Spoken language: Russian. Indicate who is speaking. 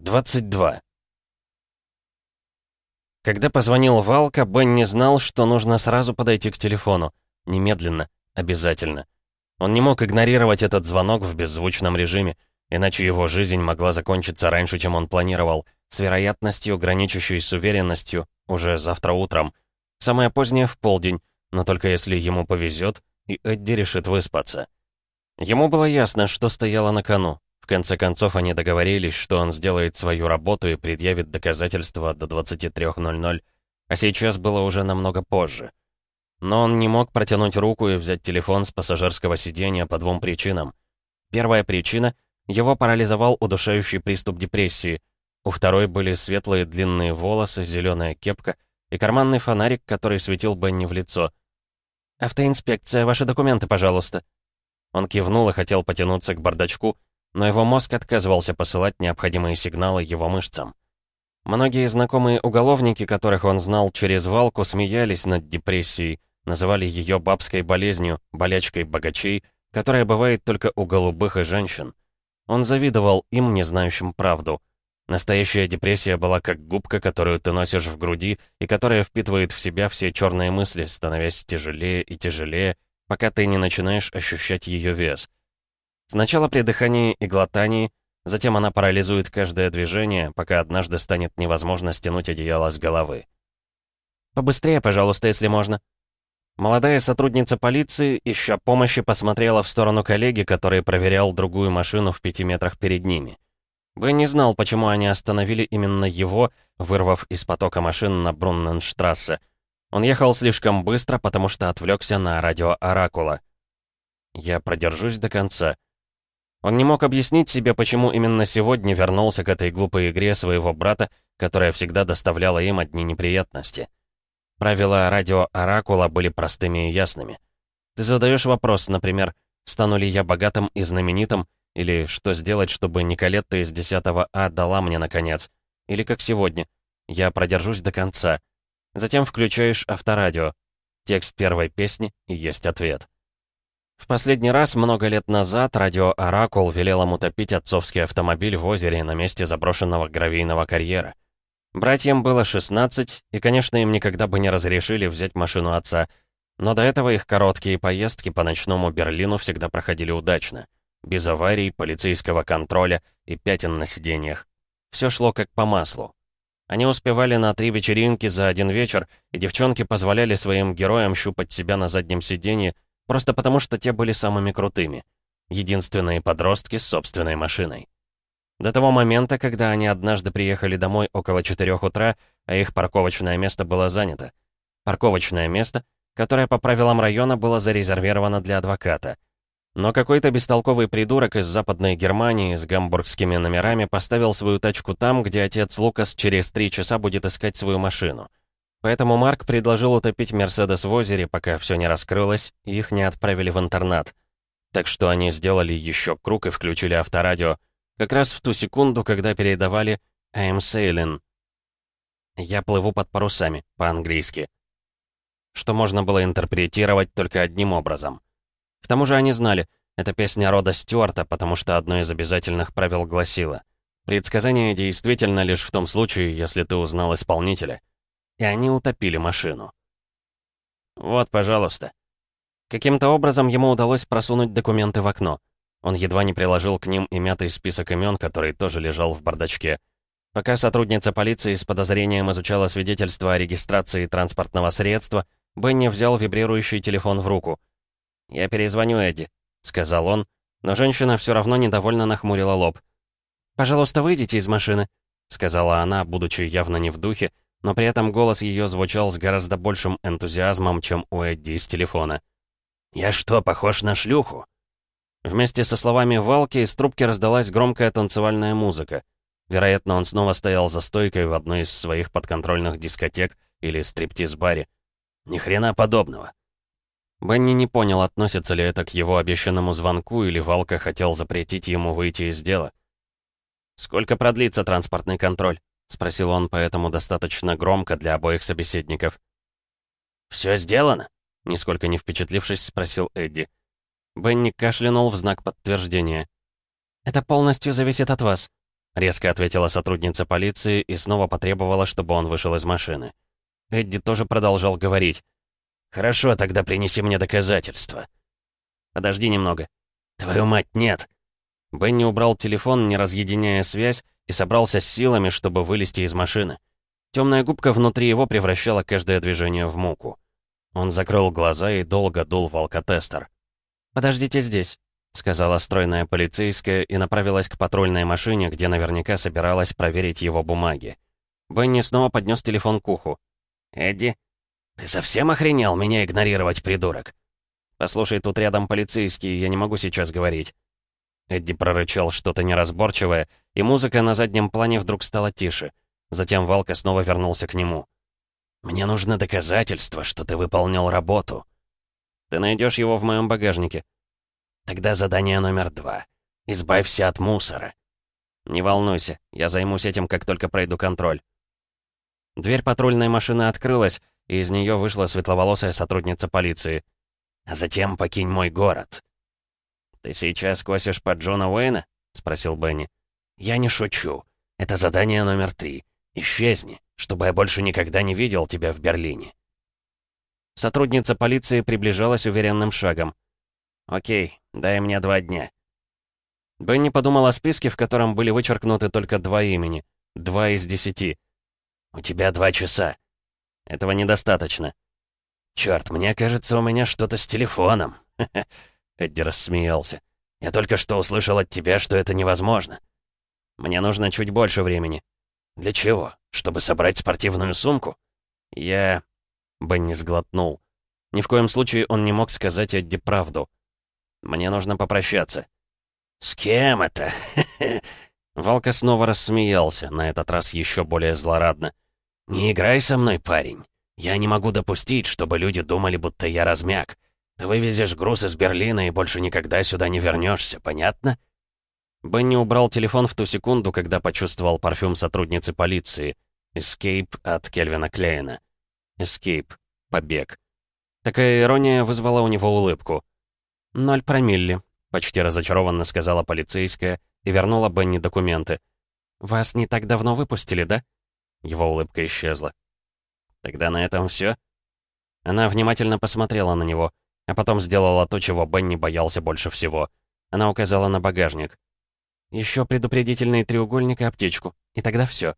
Speaker 1: 22. Когда позвонил Валка, Бен не знал, что нужно сразу подойти к телефону. Немедленно. Обязательно. Он не мог игнорировать этот звонок в беззвучном режиме, иначе его жизнь могла закончиться раньше, чем он планировал, с вероятностью, граничащей с уверенностью, уже завтра утром. Самое позднее в полдень, но только если ему повезет, и Эдди решит выспаться. Ему было ясно, что стояло на кону. В конце концов, они договорились, что он сделает свою работу и предъявит доказательства до 23.00, а сейчас было уже намного позже. Но он не мог протянуть руку и взять телефон с пассажирского сиденья по двум причинам. Первая причина — его парализовал удушающий приступ депрессии. У второй были светлые длинные волосы, зеленая кепка и карманный фонарик, который светил Бенни в лицо. «Автоинспекция, ваши документы, пожалуйста». Он кивнул и хотел потянуться к бардачку, но его мозг отказывался посылать необходимые сигналы его мышцам. Многие знакомые уголовники, которых он знал через Валку, смеялись над депрессией, называли ее бабской болезнью, болячкой богачей, которая бывает только у голубых и женщин. Он завидовал им, не знающим правду. Настоящая депрессия была как губка, которую ты носишь в груди и которая впитывает в себя все черные мысли, становясь тяжелее и тяжелее, пока ты не начинаешь ощущать ее вес. Сначала при дыхании и глотании, затем она парализует каждое движение, пока однажды станет невозможно стянуть одеяло с головы. «Побыстрее, пожалуйста, если можно». Молодая сотрудница полиции, ища помощи, посмотрела в сторону коллеги, который проверял другую машину в пяти метрах перед ними. Бен не знал, почему они остановили именно его, вырвав из потока машин на Брунненштрассе. Он ехал слишком быстро, потому что отвлекся на радио Оракула. «Я продержусь до конца», он не мог объяснить себе, почему именно сегодня вернулся к этой глупой игре своего брата, которая всегда доставляла им одни неприятности. Правила радио Оракула были простыми и ясными. Ты задаешь вопрос, например, стану ли я богатым и знаменитым, или что сделать, чтобы Николетта из 10 А дала мне наконец, или как сегодня, я продержусь до конца. Затем включаешь авторадио. Текст первой песни и есть ответ. В последний раз, много лет назад, радио «Оракул» велел ему топить отцовский автомобиль в озере на месте заброшенного гравийного карьера. Братьям было 16, и, конечно, им никогда бы не разрешили взять машину отца, но до этого их короткие поездки по ночному Берлину всегда проходили удачно. Без аварий, полицейского контроля и пятен на сиденьях. Все шло как по маслу. Они успевали на три вечеринки за один вечер, и девчонки позволяли своим героям щупать себя на заднем сиденье, Просто потому, что те были самыми крутыми. Единственные подростки с собственной машиной. До того момента, когда они однажды приехали домой около 4 утра, а их парковочное место было занято. Парковочное место, которое по правилам района было зарезервировано для адвоката. Но какой-то бестолковый придурок из Западной Германии с гамбургскими номерами поставил свою тачку там, где отец Лукас через три часа будет искать свою машину. Поэтому Марк предложил утопить Мерседес в озере, пока все не раскрылось, и их не отправили в интернат. Так что они сделали еще круг и включили авторадио, как раз в ту секунду, когда передавали «I'm sailing». «Я плыву под парусами», по-английски. Что можно было интерпретировать только одним образом. К тому же они знали, это песня рода Стюарта, потому что одно из обязательных правил гласило «Предсказание действительно лишь в том случае, если ты узнал исполнителя» и они утопили машину. «Вот, пожалуйста». Каким-то образом ему удалось просунуть документы в окно. Он едва не приложил к ним и мятый список имен, который тоже лежал в бардачке. Пока сотрудница полиции с подозрением изучала свидетельство о регистрации транспортного средства, Бенни взял вибрирующий телефон в руку. «Я перезвоню Эдди», — сказал он, но женщина все равно недовольно нахмурила лоб. «Пожалуйста, выйдите из машины», — сказала она, будучи явно не в духе, но при этом голос ее звучал с гораздо большим энтузиазмом, чем у Эдди из телефона. «Я что, похож на шлюху?» Вместе со словами Валки из трубки раздалась громкая танцевальная музыка. Вероятно, он снова стоял за стойкой в одной из своих подконтрольных дискотек или стриптиз-баре. Ни хрена подобного. Бенни не понял, относится ли это к его обещанному звонку, или Валка хотел запретить ему выйти из дела. «Сколько продлится транспортный контроль?» — спросил он поэтому достаточно громко для обоих собеседников. «Все сделано?» — нисколько не впечатлившись, спросил Эдди. Бенни кашлянул в знак подтверждения. «Это полностью зависит от вас», — резко ответила сотрудница полиции и снова потребовала, чтобы он вышел из машины. Эдди тоже продолжал говорить. «Хорошо, тогда принеси мне доказательства». «Подожди немного». «Твою мать, нет!» Бенни убрал телефон, не разъединяя связь, и собрался с силами, чтобы вылезти из машины. Темная губка внутри его превращала каждое движение в муку. Он закрыл глаза и долго дул в алкотестер. «Подождите здесь», — сказала стройная полицейская и направилась к патрульной машине, где наверняка собиралась проверить его бумаги. Бенни снова поднес телефон к уху. «Эдди, ты совсем охренел меня игнорировать, придурок?» «Послушай, тут рядом полицейские, я не могу сейчас говорить». Эдди прорычал что-то неразборчивое, и музыка на заднем плане вдруг стала тише. Затем Валка снова вернулся к нему. «Мне нужно доказательство, что ты выполнил работу». «Ты найдешь его в моем багажнике». «Тогда задание номер два. Избавься от мусора». «Не волнуйся, я займусь этим, как только пройду контроль». Дверь патрульной машины открылась, и из нее вышла светловолосая сотрудница полиции. «А затем покинь мой город». «Ты сейчас косишь под Джона Уэйна?» — спросил Бенни. «Я не шучу. Это задание номер три. Исчезни, чтобы я больше никогда не видел тебя в Берлине». Сотрудница полиции приближалась уверенным шагом. «Окей, дай мне два дня». Бенни подумал о списке, в котором были вычеркнуты только два имени. Два из десяти. «У тебя два часа». «Этого недостаточно». «Чёрт, мне кажется, у меня что-то с телефоном». Эдди рассмеялся. «Я только что услышал от тебя, что это невозможно. Мне нужно чуть больше времени». «Для чего? Чтобы собрать спортивную сумку?» «Я...» Бенни сглотнул. Ни в коем случае он не мог сказать Эдди правду. «Мне нужно попрощаться». «С кем это?» Валка снова рассмеялся, на этот раз еще более злорадно. «Не играй со мной, парень. Я не могу допустить, чтобы люди думали, будто я размяк. Ты вывезешь груз из Берлина и больше никогда сюда не вернешься, понятно?» Бенни убрал телефон в ту секунду, когда почувствовал парфюм сотрудницы полиции. «Escape» от Кельвина Клейна. «Escape» — побег. Такая ирония вызвала у него улыбку. «Ноль промилле», — почти разочарованно сказала полицейская и вернула Бенни документы. «Вас не так давно выпустили, да?» Его улыбка исчезла. «Тогда на этом все. Она внимательно посмотрела на него — а потом сделала то, чего Бенни боялся больше всего. Она указала на багажник. Еще предупредительный треугольник и аптечку. И тогда все.